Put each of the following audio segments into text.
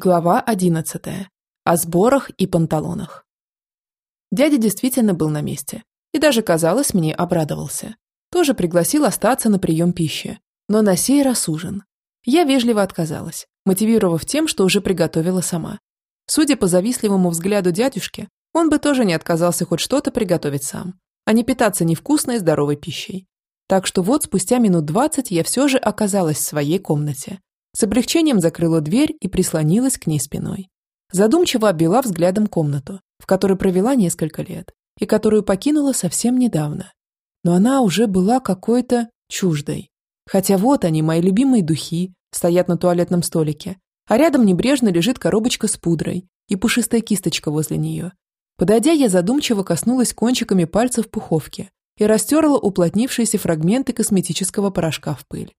Глава 11. О сборах и панталонах. Дядя действительно был на месте. И даже, казалось, мне обрадовался. Тоже пригласил остаться на прием пищи. Но на сей раз ужин. Я вежливо отказалась, мотивировав тем, что уже приготовила сама. Судя по завистливому взгляду дядюшки, он бы тоже не отказался хоть что-то приготовить сам, а не питаться невкусной здоровой пищей. Так что вот спустя минут двадцать я все же оказалась в своей комнате с облегчением закрыла дверь и прислонилась к ней спиной. Задумчиво обвела взглядом комнату, в которой провела несколько лет, и которую покинула совсем недавно. Но она уже была какой-то чуждой. Хотя вот они, мои любимые духи, стоят на туалетном столике, а рядом небрежно лежит коробочка с пудрой и пушистая кисточка возле нее. Подойдя, я задумчиво коснулась кончиками пальцев пуховки и растерла уплотнившиеся фрагменты косметического порошка в пыль.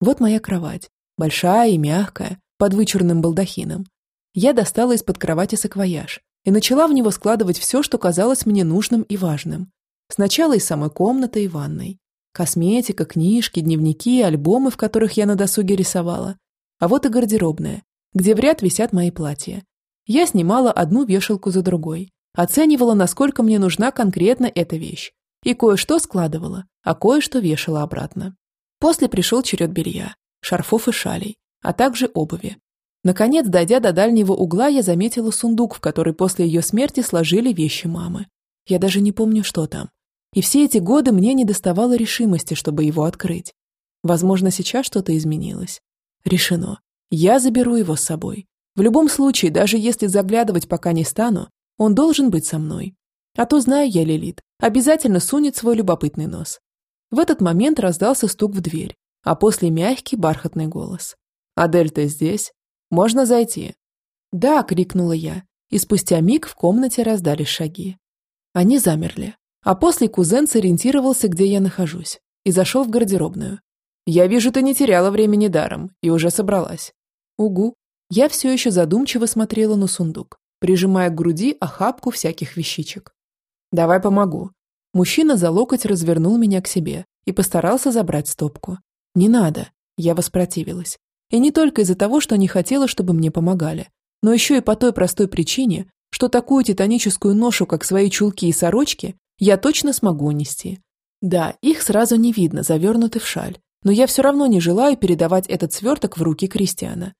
Вот моя кровать, большая и мягкая, под вычурным балдахином. Я достала из-под кровати саквояж и начала в него складывать все, что казалось мне нужным и важным. Сначала из самой комнаты и ванной. Косметика, книжки, дневники, альбомы, в которых я на досуге рисовала. А вот и гардеробная, где в ряд висят мои платья. Я снимала одну вешалку за другой, оценивала, насколько мне нужна конкретно эта вещь, и кое-что складывала, а кое-что вешала обратно. После пришел черед белья шарфов и шалей, а также обуви. Наконец, дойдя до дальнего угла, я заметила сундук, в который после ее смерти сложили вещи мамы. Я даже не помню, что там. И все эти годы мне не доставало решимости, чтобы его открыть. Возможно, сейчас что-то изменилось. Решено. Я заберу его с собой. В любом случае, даже если заглядывать пока не стану, он должен быть со мной. А то, знаю я Лилит, обязательно сунет свой любопытный нос. В этот момент раздался стук в дверь, а после мягкий бархатный голос. «Адель, ты здесь? Можно зайти?» «Да!» – крикнула я, и спустя миг в комнате раздались шаги. Они замерли, а после кузен сориентировался, где я нахожусь, и зашел в гардеробную. «Я вижу, ты не теряла времени даром и уже собралась». «Угу». Я все еще задумчиво смотрела на сундук, прижимая к груди охапку всяких вещичек. «Давай помогу». Мужчина за локоть развернул меня к себе и постарался забрать стопку. «Не надо!» Я воспротивилась. И не только из-за того, что не хотела, чтобы мне помогали, но еще и по той простой причине, что такую титаническую ношу, как свои чулки и сорочки, я точно смогу унести. Да, их сразу не видно, завернуты в шаль, но я все равно не желаю передавать этот сверток в руки Кристиана.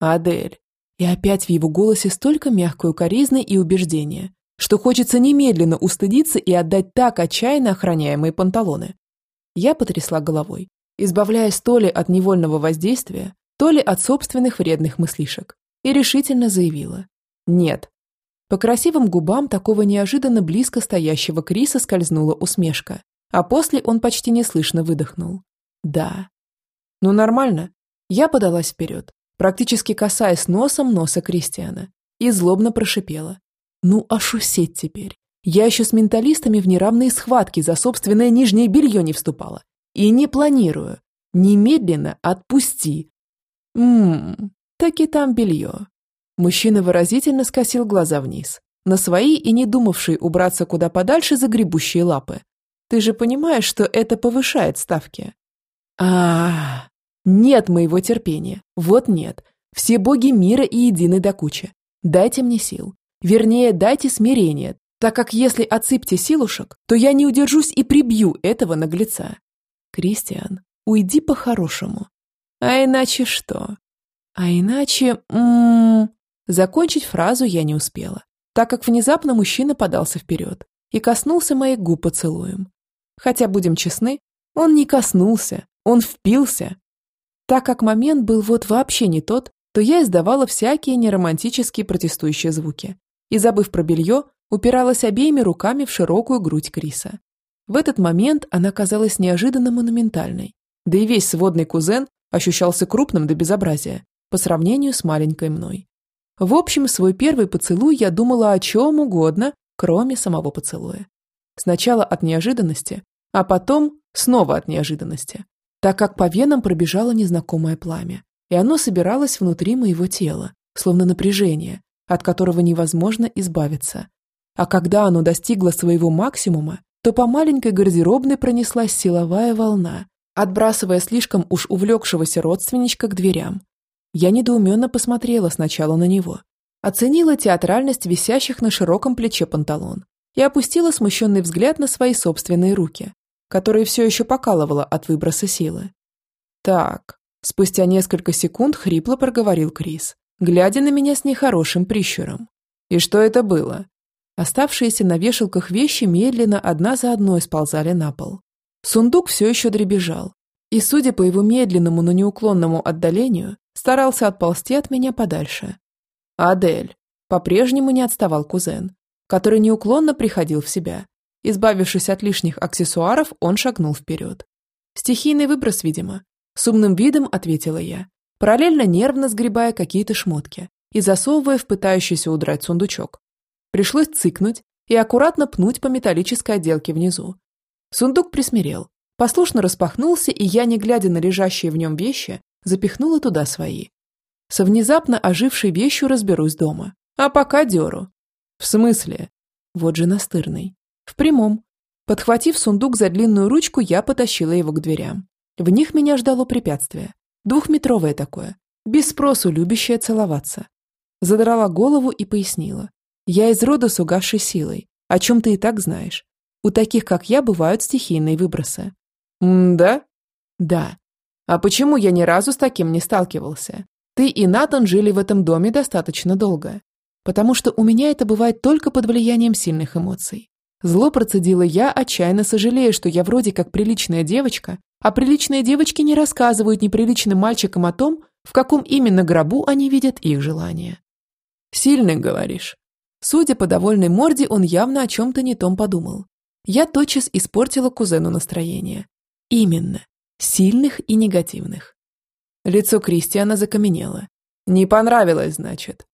Адель. И опять в его голосе столько мягкой укоризны и убеждения, что хочется немедленно устыдиться и отдать так отчаянно охраняемые панталоны. Я потрясла головой избавляясь то ли от невольного воздействия, то ли от собственных вредных мыслишек, и решительно заявила «нет». По красивым губам такого неожиданно близко стоящего Криса скользнула усмешка, а после он почти неслышно выдохнул. «Да». «Ну нормально». Я подалась вперед, практически касаясь носом носа Кристиана, и злобно прошипела. «Ну, а шусеть теперь. Я еще с менталистами в неравные схватки за собственное нижнее белье не вступала. И не планирую. Немедленно отпусти. Ммм, таки там белье. Мужчина выразительно скосил глаза вниз, на свои и не думавшие убраться куда подальше загребущие лапы. Ты же понимаешь, что это повышает ставки. А, -а, а Нет моего терпения. Вот нет. Все боги мира и едины до кучи. Дайте мне сил. Вернее, дайте смирение, так как если отсыпьте силушек, то я не удержусь и прибью этого наглеца. Кристиан, уйди по-хорошему. А иначе что? А иначе... М м-м, -м -м. Закончить фразу я не успела, так как внезапно мужчина подался вперед и коснулся моих губ поцелуем. Хотя, будем честны, он не коснулся, он впился. Так как момент был вот вообще не тот, то я издавала всякие неромантические протестующие звуки и, забыв про белье, упиралась обеими руками в широкую грудь Криса. В этот момент она казалась неожиданно монументальной, да и весь сводный кузен ощущался крупным до безобразия по сравнению с маленькой мной. В общем, свой первый поцелуй я думала о чем угодно, кроме самого поцелуя. Сначала от неожиданности, а потом снова от неожиданности, так как по венам пробежало незнакомое пламя, и оно собиралось внутри моего тела, словно напряжение, от которого невозможно избавиться. А когда оно достигло своего максимума, то по маленькой гардеробной пронеслась силовая волна, отбрасывая слишком уж увлекшегося родственничка к дверям. Я недоуменно посмотрела сначала на него, оценила театральность висящих на широком плече панталон и опустила смущенный взгляд на свои собственные руки, которые все еще покалывало от выброса силы. «Так», – спустя несколько секунд хрипло проговорил Крис, глядя на меня с нехорошим прищуром. «И что это было?» Оставшиеся на вешалках вещи медленно одна за одной сползали на пол. Сундук все еще дребезжал, и, судя по его медленному, но неуклонному отдалению, старался отползти от меня подальше. Адель. По-прежнему не отставал кузен, который неуклонно приходил в себя. Избавившись от лишних аксессуаров, он шагнул вперед. «Стихийный выброс, видимо», – с умным видом ответила я, параллельно нервно сгребая какие-то шмотки и засовывая в пытающийся удрать сундучок. Пришлось цыкнуть и аккуратно пнуть по металлической отделке внизу. Сундук присмирел, послушно распахнулся, и я, не глядя на лежащие в нем вещи, запихнула туда свои. Со внезапно ожившей вещью разберусь дома. А пока дёру. В смысле? Вот же настырный. В прямом. Подхватив сундук за длинную ручку, я потащила его к дверям. В них меня ждало препятствие. Двухметровое такое. Без спросу любящее целоваться. Задрала голову и пояснила. Я из рода с угасшей силой, о чем ты и так знаешь. У таких, как я, бывают стихийные выбросы. М-да? Да. А почему я ни разу с таким не сталкивался? Ты и Натан жили в этом доме достаточно долго. Потому что у меня это бывает только под влиянием сильных эмоций. Зло процедила я, отчаянно сожалея, что я вроде как приличная девочка, а приличные девочки не рассказывают неприличным мальчикам о том, в каком именно гробу они видят их желания. «Сильный, говоришь?» Судя по довольной морде, он явно о чем-то не том подумал. Я тотчас испортила кузену настроение. Именно. Сильных и негативных. Лицо Кристиана закаменело. «Не понравилось, значит?»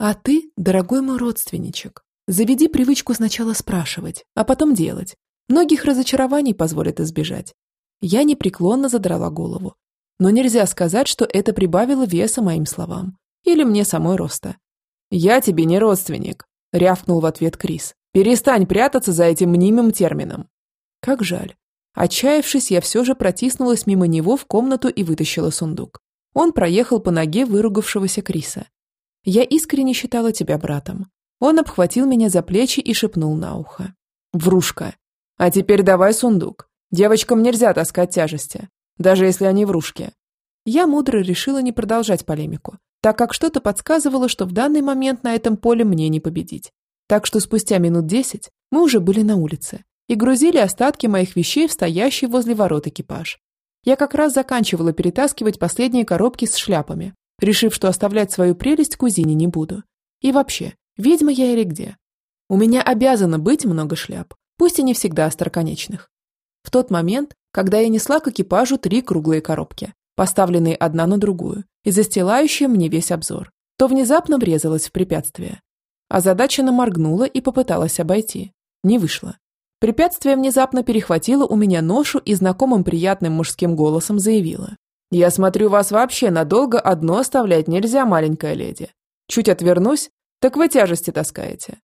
«А ты, дорогой мой родственничек, заведи привычку сначала спрашивать, а потом делать. Многих разочарований позволит избежать». Я непреклонно задрала голову. Но нельзя сказать, что это прибавило веса моим словам. Или мне самой роста. «Я тебе не родственник», – рявкнул в ответ Крис. «Перестань прятаться за этим мнимым термином». Как жаль. Отчаявшись, я все же протиснулась мимо него в комнату и вытащила сундук. Он проехал по ноге выругавшегося Криса. «Я искренне считала тебя братом». Он обхватил меня за плечи и шепнул на ухо. «Врушка! А теперь давай сундук. Девочкам нельзя таскать тяжести, даже если они врушки». Я мудро решила не продолжать полемику, так как что-то подсказывало, что в данный момент на этом поле мне не победить. Так что спустя минут десять мы уже были на улице, и грузили остатки моих вещей в стоящий возле ворот экипаж. Я как раз заканчивала перетаскивать последние коробки с шляпами, решив, что оставлять свою прелесть кузине не буду. И вообще, ведьма я или где? У меня обязано быть много шляп, пусть и не всегда остроконечных. В тот момент, когда я несла к экипажу три круглые коробки, поставленные одна на другую и застилающие мне весь обзор, то внезапно врезалась в препятствие. Озадаченно моргнула и попыталась обойти. Не вышло. Препятствие внезапно перехватило у меня ношу и знакомым приятным мужским голосом заявило. «Я смотрю, вас вообще надолго одно оставлять нельзя, маленькая леди. Чуть отвернусь, так вы тяжести таскаете».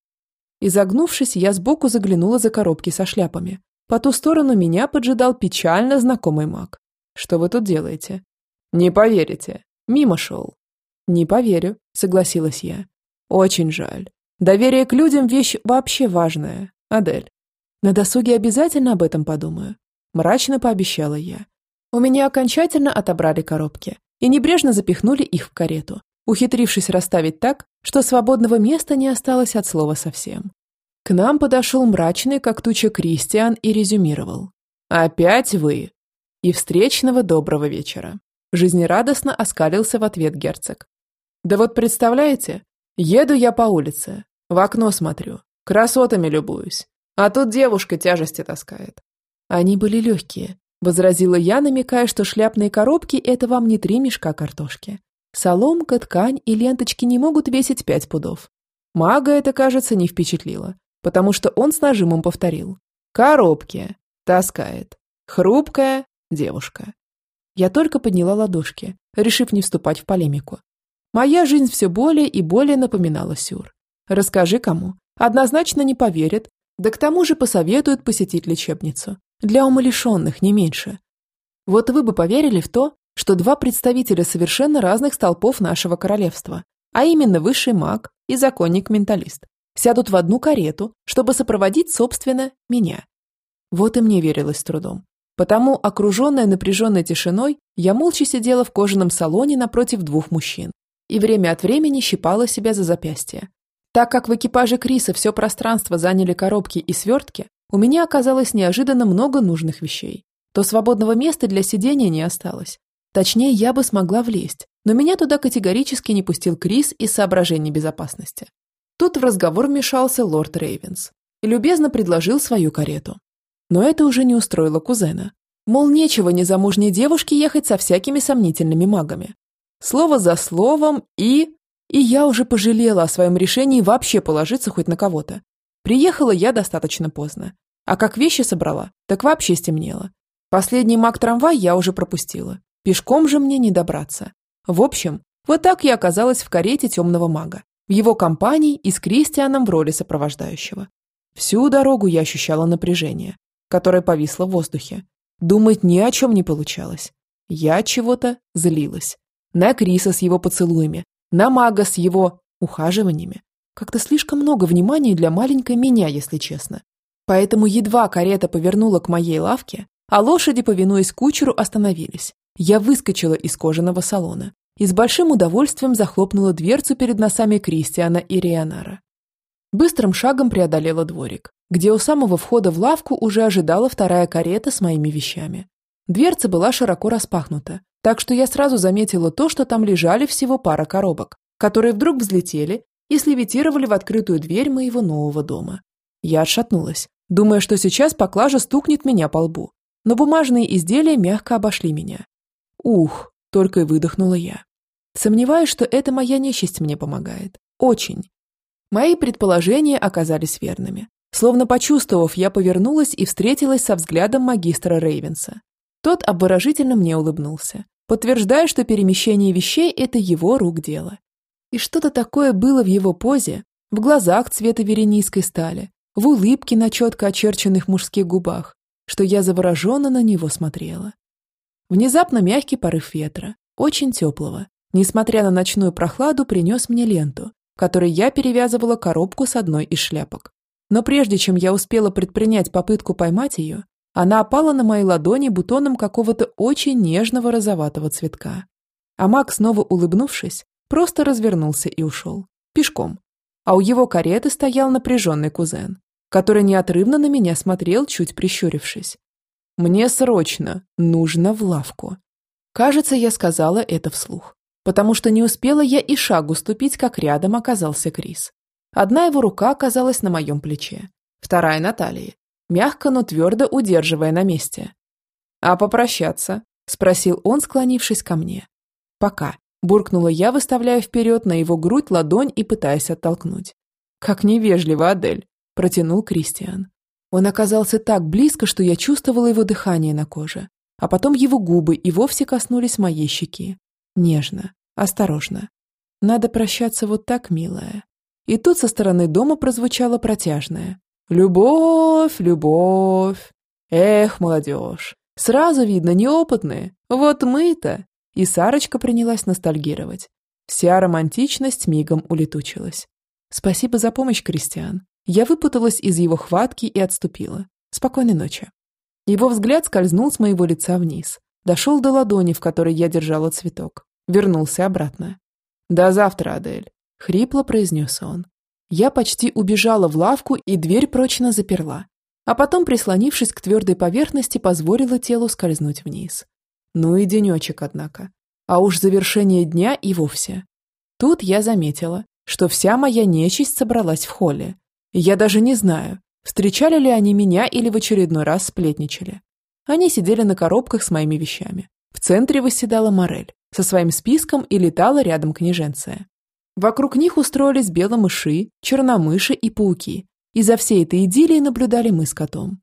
Изогнувшись, я сбоку заглянула за коробки со шляпами. По ту сторону меня поджидал печально знакомый маг. «Что вы тут делаете?» «Не поверите. Мимо шел». «Не поверю», — согласилась я. «Очень жаль. Доверие к людям – вещь вообще важная, Адель. На досуге обязательно об этом подумаю. Мрачно пообещала я. У меня окончательно отобрали коробки и небрежно запихнули их в карету, ухитрившись расставить так, что свободного места не осталось от слова совсем. К нам подошел мрачный, как туча Кристиан, и резюмировал. «Опять вы!» И встречного доброго вечера. Жизнерадостно оскалился в ответ герцог. «Да вот представляете, еду я по улице, в окно смотрю, красотами любуюсь, а тут девушка тяжести таскает. Они были легкие, возразила я, намекая, что шляпные коробки – это вам не три мешка картошки. Соломка, ткань и ленточки не могут весить пять пудов. Мага это, кажется, не впечатлило, потому что он с нажимом повторил. Коробки. Таскает. Хрупкая девушка. Я только подняла ладошки, решив не вступать в полемику. Моя жизнь все более и более напоминала сюр. Расскажи кому. Однозначно не поверят, да к тому же посоветуют посетить лечебницу. Для умалишенных, не меньше. Вот вы бы поверили в то, что два представителя совершенно разных столпов нашего королевства, а именно высший маг и законник-менталист, сядут в одну карету, чтобы сопроводить, собственно, меня. Вот и мне верилось с трудом. Потому, окруженная напряженной тишиной, я молча сидела в кожаном салоне напротив двух мужчин и время от времени щипала себя за запястье. Так как в экипаже Криса все пространство заняли коробки и свертки, у меня оказалось неожиданно много нужных вещей. То свободного места для сидения не осталось. Точнее, я бы смогла влезть, но меня туда категорически не пустил Крис из соображений безопасности. Тут в разговор вмешался лорд Рейвенс и любезно предложил свою карету. Но это уже не устроило кузена. Мол, нечего незамужней девушке ехать со всякими сомнительными магами. Слово за словом и... И я уже пожалела о своем решении вообще положиться хоть на кого-то. Приехала я достаточно поздно. А как вещи собрала, так вообще стемнело. Последний маг-трамвай я уже пропустила. Пешком же мне не добраться. В общем, вот так я оказалась в карете темного мага. В его компании и с Кристианом в роли сопровождающего. Всю дорогу я ощущала напряжение которая повисла в воздухе. Думать ни о чем не получалось. Я чего-то злилась. На Криса с его поцелуями, на мага с его ухаживаниями. Как-то слишком много внимания для маленькой меня, если честно. Поэтому едва карета повернула к моей лавке, а лошади, повинуясь кучеру, остановились. Я выскочила из кожаного салона и с большим удовольствием захлопнула дверцу перед носами Кристиана и Рионара. Быстрым шагом преодолела дворик, где у самого входа в лавку уже ожидала вторая карета с моими вещами. Дверца была широко распахнута, так что я сразу заметила то, что там лежали всего пара коробок, которые вдруг взлетели и слевитировали в открытую дверь моего нового дома. Я отшатнулась, думая, что сейчас поклажа стукнет меня по лбу, но бумажные изделия мягко обошли меня. Ух, только и выдохнула я. Сомневаюсь, что эта моя нечисть мне помогает. Очень. Мои предположения оказались верными. Словно почувствовав, я повернулась и встретилась со взглядом магистра Рейвенса. Тот обворожительно мне улыбнулся, подтверждая, что перемещение вещей – это его рук дело. И что-то такое было в его позе, в глазах цвета веренийской стали, в улыбке на четко очерченных мужских губах, что я завороженно на него смотрела. Внезапно мягкий порыв ветра, очень теплого, несмотря на ночную прохладу, принес мне ленту, которой я перевязывала коробку с одной из шляпок. Но прежде чем я успела предпринять попытку поймать ее, она опала на моей ладони бутоном какого-то очень нежного розоватого цветка. А Мак, снова улыбнувшись, просто развернулся и ушел. Пешком. А у его кареты стоял напряженный кузен, который неотрывно на меня смотрел, чуть прищурившись. «Мне срочно нужно в лавку». Кажется, я сказала это вслух потому что не успела я и шагу ступить, как рядом оказался Крис. Одна его рука оказалась на моем плече, вторая на талии, мягко, но твердо удерживая на месте. «А попрощаться?» – спросил он, склонившись ко мне. «Пока», – буркнула я, выставляя вперед на его грудь ладонь и пытаясь оттолкнуть. «Как невежливо, Адель», – протянул Кристиан. Он оказался так близко, что я чувствовала его дыхание на коже, а потом его губы и вовсе коснулись моей щеки. Нежно, осторожно. Надо прощаться вот так, милая. И тут со стороны дома прозвучало протяжное. «Любовь, любовь! Эх, молодежь! Сразу видно, неопытные. Вот мы-то!» И Сарочка принялась ностальгировать. Вся романтичность мигом улетучилась. «Спасибо за помощь, Кристиан. Я выпуталась из его хватки и отступила. Спокойной ночи». Его взгляд скользнул с моего лица вниз, Дошел до ладони, в которой я держала цветок. Вернулся обратно. «До завтра, Адель», — хрипло произнес он. Я почти убежала в лавку и дверь прочно заперла, а потом, прислонившись к твердой поверхности, позволила телу скользнуть вниз. Ну и денечек, однако. А уж завершение дня и вовсе. Тут я заметила, что вся моя нечисть собралась в холле. я даже не знаю, встречали ли они меня или в очередной раз сплетничали. Они сидели на коробках с моими вещами. В центре восседала Морель со своим списком и летала рядом княженция. Вокруг них устроились беломыши, черномыши и пауки. И за всей этой идиллией наблюдали мы с котом.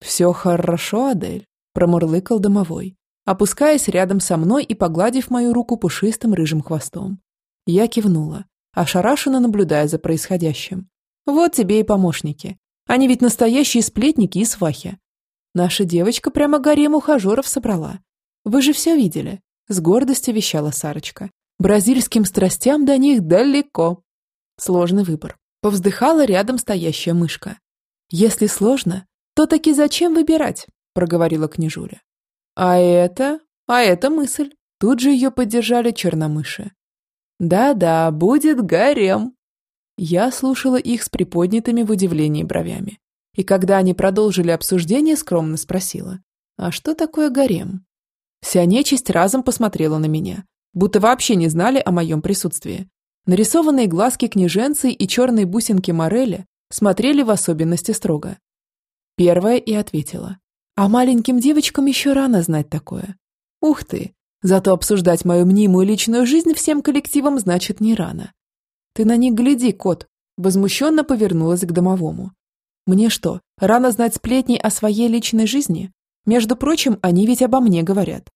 «Все хорошо, Адель», – промурлыкал домовой, опускаясь рядом со мной и погладив мою руку пушистым рыжим хвостом. Я кивнула, ошарашенно наблюдая за происходящим. «Вот тебе и помощники. Они ведь настоящие сплетники и свахи. Наша девочка прямо гарем ухажеров собрала. Вы же все видели. с гордостью вещала Сарочка. Бразильским страстям до них далеко. Сложный выбор. Повздыхала рядом стоящая мышка. Если сложно, то таки зачем выбирать? Проговорила княжуля. А это... А это мысль. Тут же ее поддержали черномыши. Да-да, будет гарем. Я слушала их с приподнятыми в удивлении бровями. И когда они продолжили обсуждение, скромно спросила. А что такое гарем? Вся нечисть разом посмотрела на меня, будто вообще не знали о моем присутствии. Нарисованные глазки княженцы и черные бусинки Морели смотрели в особенности строго. Первая и ответила. А маленьким девочкам еще рано знать такое. Ух ты, зато обсуждать мою мнимую личную жизнь всем коллективам значит не рано. Ты на них гляди, кот, возмущенно повернулась к домовому. Мне что, рано знать сплетни о своей личной жизни? Между прочим, они ведь обо мне говорят.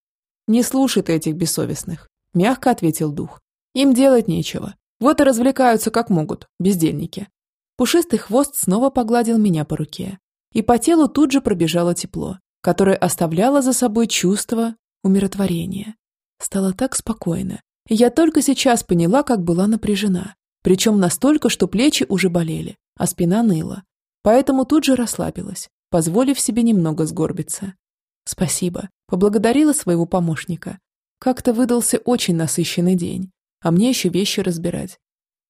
Не слушай ты этих бессовестных, мягко ответил дух. Им делать нечего. Вот и развлекаются как могут, бездельники. Пушистый хвост снова погладил меня по руке. И по телу тут же пробежало тепло, которое оставляло за собой чувство умиротворения. Стало так спокойно. И я только сейчас поняла, как была напряжена. Причем настолько, что плечи уже болели, а спина ныла. Поэтому тут же расслабилась, позволив себе немного сгорбиться. Спасибо, поблагодарила своего помощника. Как-то выдался очень насыщенный день, а мне еще вещи разбирать.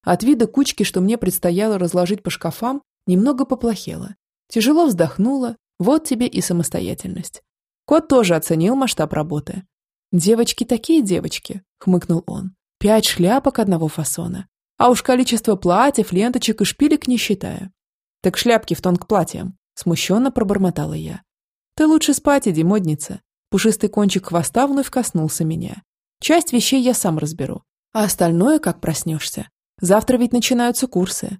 От вида кучки, что мне предстояло разложить по шкафам, немного поплохело. Тяжело вздохнула, вот тебе и самостоятельность. Кот тоже оценил масштаб работы. «Девочки такие девочки», — хмыкнул он. «Пять шляпок одного фасона. А уж количество платьев, ленточек и шпилек не считаю». «Так шляпки в тон к платьям», — смущенно пробормотала я. «Ты лучше спать, иди, модница». Пушистый кончик хвоста вновь коснулся меня. Часть вещей я сам разберу, а остальное как проснешься. Завтра ведь начинаются курсы.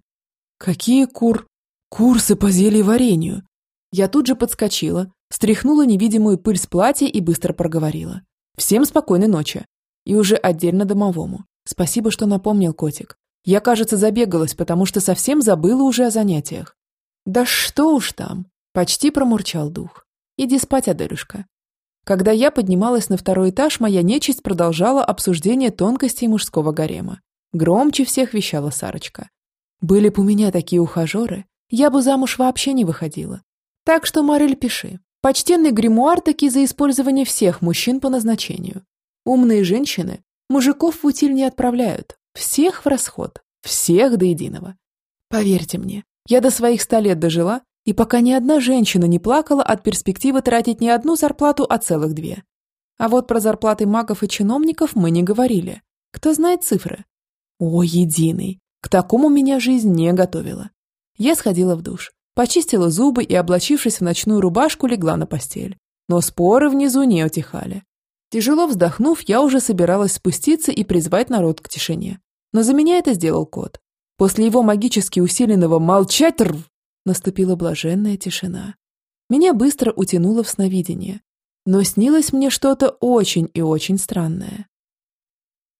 Какие кур... Курсы по зельеварению. Я тут же подскочила, стряхнула невидимую пыль с платья и быстро проговорила. Всем спокойной ночи. И уже отдельно домовому. Спасибо, что напомнил котик. Я, кажется, забегалась, потому что совсем забыла уже о занятиях. Да что уж там. Почти промурчал дух. Иди спать, Аделюшка. Когда я поднималась на второй этаж, моя нечисть продолжала обсуждение тонкостей мужского гарема. Громче всех вещала Сарочка. Были бы у меня такие ухажеры, я бы замуж вообще не выходила. Так что, Марель, пиши. Почтенный гримуар таки за использование всех мужчин по назначению. Умные женщины мужиков в утиль не отправляют. Всех в расход. Всех до единого. Поверьте мне, я до своих ста лет дожила и пока ни одна женщина не плакала от перспективы тратить не одну зарплату, а целых две. А вот про зарплаты магов и чиновников мы не говорили. Кто знает цифры? О, единый! К такому меня жизнь не готовила. Я сходила в душ, почистила зубы и, облачившись в ночную рубашку, легла на постель. Но споры внизу не утихали. Тяжело вздохнув, я уже собиралась спуститься и призвать народ к тишине. Но за меня это сделал кот. После его магически усиленного «молчать рв» Наступила блаженная тишина. Меня быстро утянуло в сновидение. Но снилось мне что-то очень и очень странное.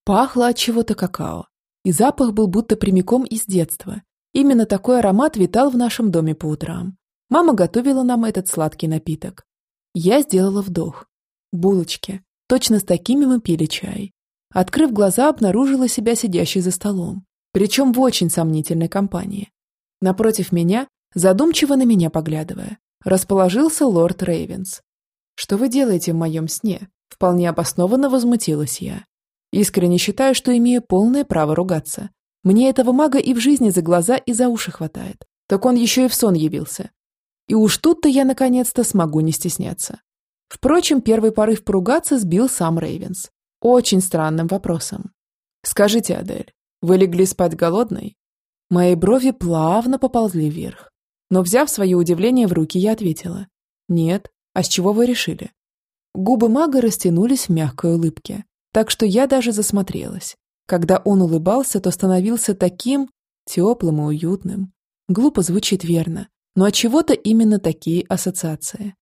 Пахло от чего-то какао. И запах был будто прямиком из детства. Именно такой аромат витал в нашем доме по утрам. Мама готовила нам этот сладкий напиток. Я сделала вдох. Булочки. Точно с такими мы пили чай. Открыв глаза, обнаружила себя сидящей за столом. Причем в очень сомнительной компании. Напротив меня задумчиво на меня поглядывая, расположился лорд Рейвенс. «Что вы делаете в моем сне?» Вполне обоснованно возмутилась я. Искренне считаю, что имею полное право ругаться. Мне этого мага и в жизни за глаза, и за уши хватает. Так он еще и в сон явился. И уж тут-то я наконец-то смогу не стесняться. Впрочем, первый порыв поругаться сбил сам Рейвенс. Очень странным вопросом. «Скажите, Адель, вы легли спать голодной?» Мои брови плавно поползли вверх. Но, взяв свое удивление в руки, я ответила. «Нет. А с чего вы решили?» Губы мага растянулись в мягкой улыбке, так что я даже засмотрелась. Когда он улыбался, то становился таким теплым и уютным. Глупо звучит верно, но от чего-то именно такие ассоциации.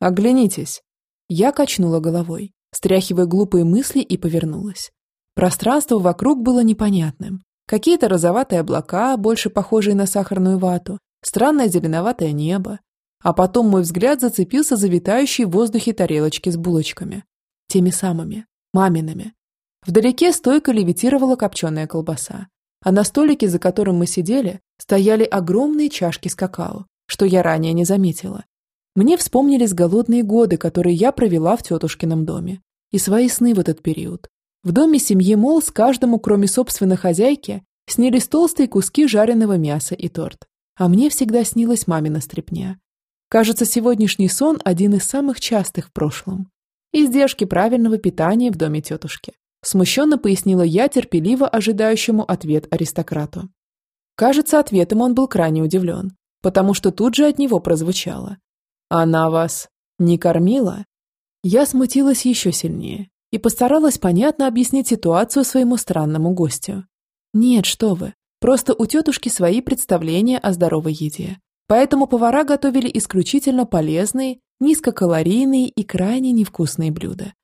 «Оглянитесь!» Я качнула головой, стряхивая глупые мысли и повернулась. Пространство вокруг было непонятным. Какие-то розоватые облака, больше похожие на сахарную вату, странное зеленоватое небо, а потом мой взгляд зацепился за витающие в воздухе тарелочки с булочками. Теми самыми. Мамиными. Вдалеке стойко левитировала копченая колбаса, а на столике, за которым мы сидели, стояли огромные чашки с какао, что я ранее не заметила. Мне вспомнились голодные годы, которые я провела в тетушкином доме, и свои сны в этот период. В доме семьи Мол с каждому, кроме собственной хозяйки, снились толстые куски жареного мяса и торт. А мне всегда снилась мамина стряпня. Кажется, сегодняшний сон один из самых частых в прошлом. Издержки правильного питания в доме тетушки. Смущенно пояснила я терпеливо ожидающему ответ аристократу. Кажется, ответом он был крайне удивлен, потому что тут же от него прозвучало. «Она вас не кормила?» Я смутилась еще сильнее и постаралась понятно объяснить ситуацию своему странному гостю. «Нет, что вы, просто у тетушки свои представления о здоровой еде. Поэтому повара готовили исключительно полезные, низкокалорийные и крайне невкусные блюда.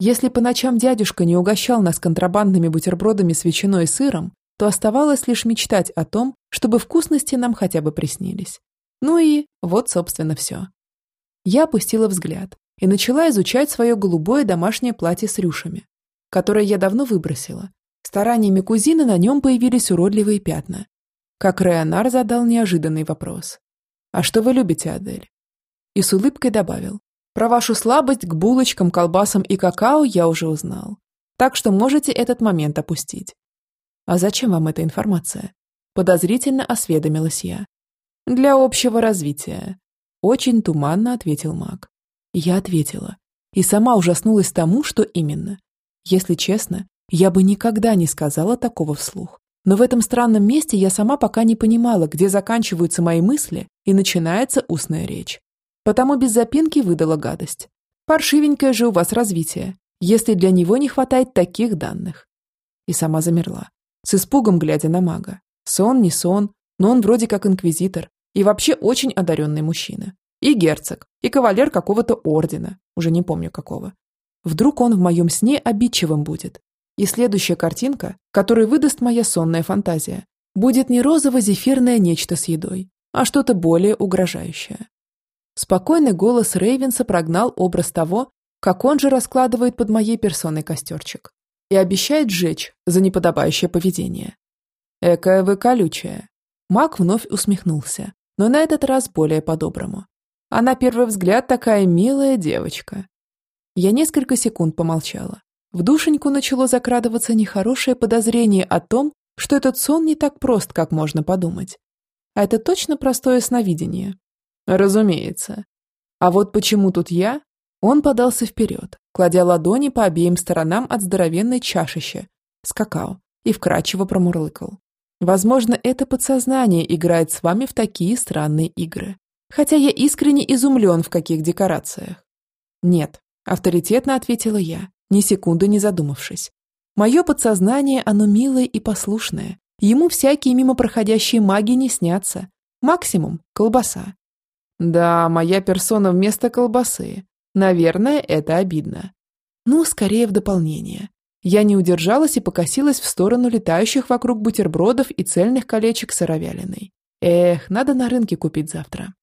Если по ночам дядюшка не угощал нас контрабандными бутербродами с ветчиной и сыром, то оставалось лишь мечтать о том, чтобы вкусности нам хотя бы приснились. Ну и вот, собственно, все. Я опустила взгляд и начала изучать свое голубое домашнее платье с рюшами, которое я давно выбросила. Стараниями кузины на нем появились уродливые пятна. Как Реонар задал неожиданный вопрос. «А что вы любите, Адель?» И с улыбкой добавил. Про вашу слабость к булочкам, колбасам и какао я уже узнал. Так что можете этот момент опустить. А зачем вам эта информация? Подозрительно осведомилась я. Для общего развития. Очень туманно ответил маг. Я ответила. И сама ужаснулась тому, что именно. Если честно, я бы никогда не сказала такого вслух. Но в этом странном месте я сама пока не понимала, где заканчиваются мои мысли и начинается устная речь. Потому без запинки выдала гадость. Паршивенькое же у вас развитие, если для него не хватает таких данных. И сама замерла, с испугом глядя на мага. Сон не сон, но он вроде как инквизитор и вообще очень одаренный мужчина. И герцог, и кавалер какого-то ордена, уже не помню какого. Вдруг он в моем сне обидчивым будет. И следующая картинка, которую выдаст моя сонная фантазия, будет не розово-зефирное нечто с едой, а что-то более угрожающее. Спокойный голос Рейвенса прогнал образ того, как он же раскладывает под моей персоной костерчик и обещает сжечь за неподобающее поведение. «Экая вы колючая». Мак вновь усмехнулся, но на этот раз более по-доброму. А на первый взгляд такая милая девочка. Я несколько секунд помолчала. В душеньку начало закрадываться нехорошее подозрение о том, что этот сон не так прост, как можно подумать. А это точно простое сновидение, Разумеется. А вот почему тут я? Он подался вперед, кладя ладони по обеим сторонам от здоровенной чашища с какао и вкрадчиво промурлыкал. Возможно, это подсознание играет с вами в такие странные игры. Хотя я искренне изумлен, в каких декорациях. Нет, авторитетно ответила я, ни секунды не задумавшись. Мое подсознание, оно милое и послушное. Ему всякие мимо проходящие маги не снятся. Максимум – колбаса. Да, моя персона вместо колбасы. Наверное, это обидно. Ну, скорее в дополнение. Я не удержалась и покосилась в сторону летающих вокруг бутербродов и цельных колечек сыровяленой. Эх, надо на рынке купить завтра.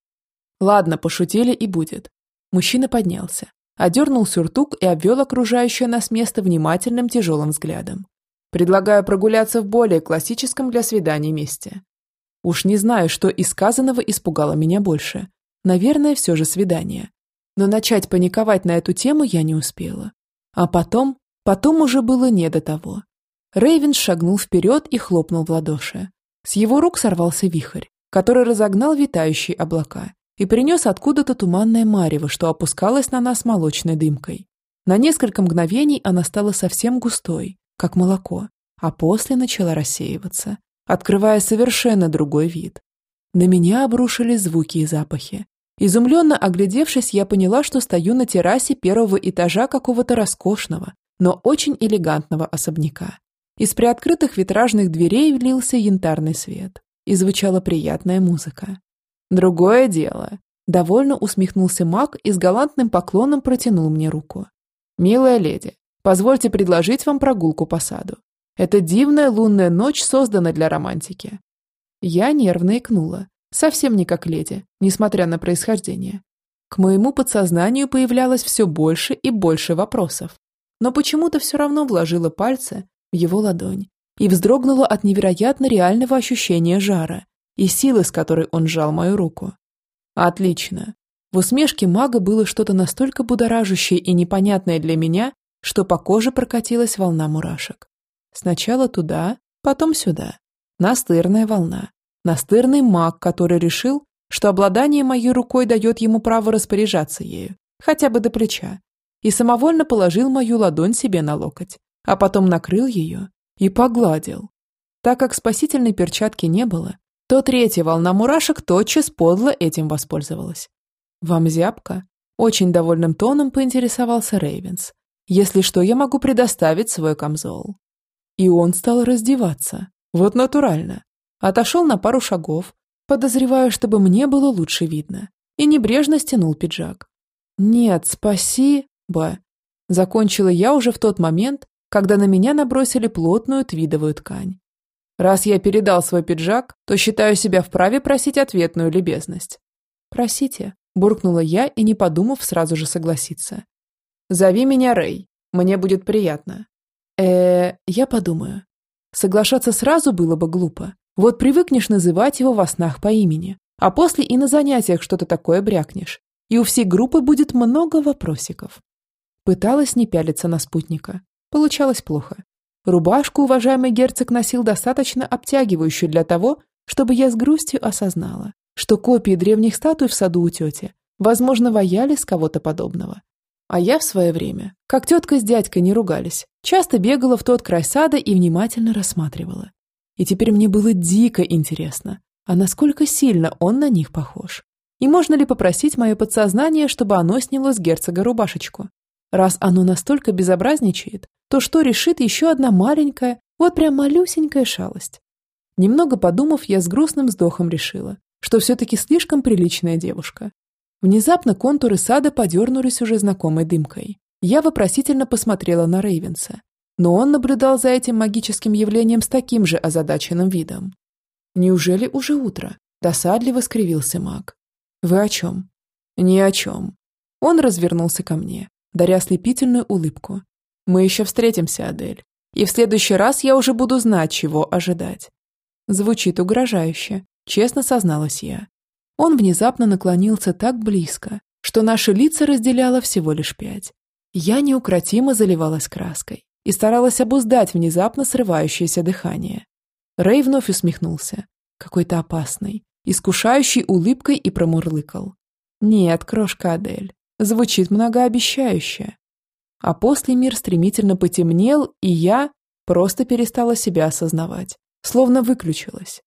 Ладно, пошутили и будет. Мужчина поднялся, одернул сюртук и обвел окружающее нас место внимательным тяжелым взглядом. Предлагаю прогуляться в более классическом для свиданий месте. Уж не знаю, что из сказанного испугало меня больше. Наверное, все же свидание. Но начать паниковать на эту тему я не успела. А потом, потом уже было не до того. Рейвен шагнул вперед и хлопнул в ладоши. С его рук сорвался вихрь, который разогнал витающие облака и принес откуда-то туманное марево, что опускалось на нас молочной дымкой. На несколько мгновений она стала совсем густой, как молоко, а после начала рассеиваться, открывая совершенно другой вид. На меня обрушились звуки и запахи, Изумленно оглядевшись, я поняла, что стою на террасе первого этажа какого-то роскошного, но очень элегантного особняка. Из приоткрытых витражных дверей влился янтарный свет, и звучала приятная музыка. «Другое дело», — довольно усмехнулся маг и с галантным поклоном протянул мне руку. «Милая леди, позвольте предложить вам прогулку по саду. Эта дивная лунная ночь создана для романтики». Я нервно икнула, Совсем не как леди, несмотря на происхождение. К моему подсознанию появлялось все больше и больше вопросов. но почему-то все равно вложила пальцы в его ладонь и вздрогнула от невероятно реального ощущения жара и силы, с которой он сжал мою руку. Отлично. В усмешке мага было что-то настолько будоражащее и непонятное для меня, что по коже прокатилась волна мурашек. Сначала туда, потом сюда. Настырная волна. Настырный маг, который решил, что обладание моей рукой дает ему право распоряжаться ею, хотя бы до плеча, и самовольно положил мою ладонь себе на локоть, а потом накрыл ее и погладил. Так как спасительной перчатки не было, то третья волна мурашек тотчас подло этим воспользовалась. «Вам зябко?» Очень довольным тоном поинтересовался Рейвенс. «Если что, я могу предоставить свой камзол». И он стал раздеваться. Вот натурально. Отошел на пару шагов, подозревая, чтобы мне было лучше видно, и небрежно стянул пиджак. «Нет, спаси...» Б. Закончила я уже в тот момент, когда на меня набросили плотную твидовую ткань. Раз я передал свой пиджак, то считаю себя вправе просить ответную любезность. «Просите», – буркнула я и, не подумав, сразу же согласиться. «Зови меня Рэй. Мне будет приятно». э я подумаю. Соглашаться сразу было бы глупо. Вот привыкнешь называть его во снах по имени, а после и на занятиях что-то такое брякнешь. И у всей группы будет много вопросиков. Пыталась не пялиться на спутника. Получалось плохо. Рубашку уважаемый герцог носил достаточно обтягивающую для того, чтобы я с грустью осознала, что копии древних статуй в саду у тети, возможно, ваяли с кого-то подобного. А я в свое время, как тетка с дядькой не ругались, часто бегала в тот край сада и внимательно рассматривала. И теперь мне было дико интересно, а насколько сильно он на них похож. И можно ли попросить мое подсознание, чтобы оно сняло с герцога рубашечку, Раз оно настолько безобразничает, то что решит еще одна маленькая, вот прям малюсенькая шалость? Немного подумав, я с грустным вздохом решила, что все-таки слишком приличная девушка. Внезапно контуры сада подернулись уже знакомой дымкой. Я вопросительно посмотрела на Рейвенса, но он наблюдал за этим магическим явлением с таким же озадаченным видом. «Неужели уже утро?» – досадливо скривился маг. «Вы о чем?» «Ни о чем». Он развернулся ко мне, даря ослепительную улыбку. «Мы еще встретимся, Адель, и в следующий раз я уже буду знать, чего ожидать». Звучит угрожающе, честно созналась я. Он внезапно наклонился так близко, что наши лица разделяло всего лишь пять. Я неукротимо заливалась краской и старалась обуздать внезапно срывающееся дыхание. Рэй вновь усмехнулся, какой-то опасный, искушающий улыбкой и промурлыкал. «Нет, крошка Адель, Звучит многообещающе. А после мир стремительно потемнел, и я просто перестала себя осознавать, словно выключилась.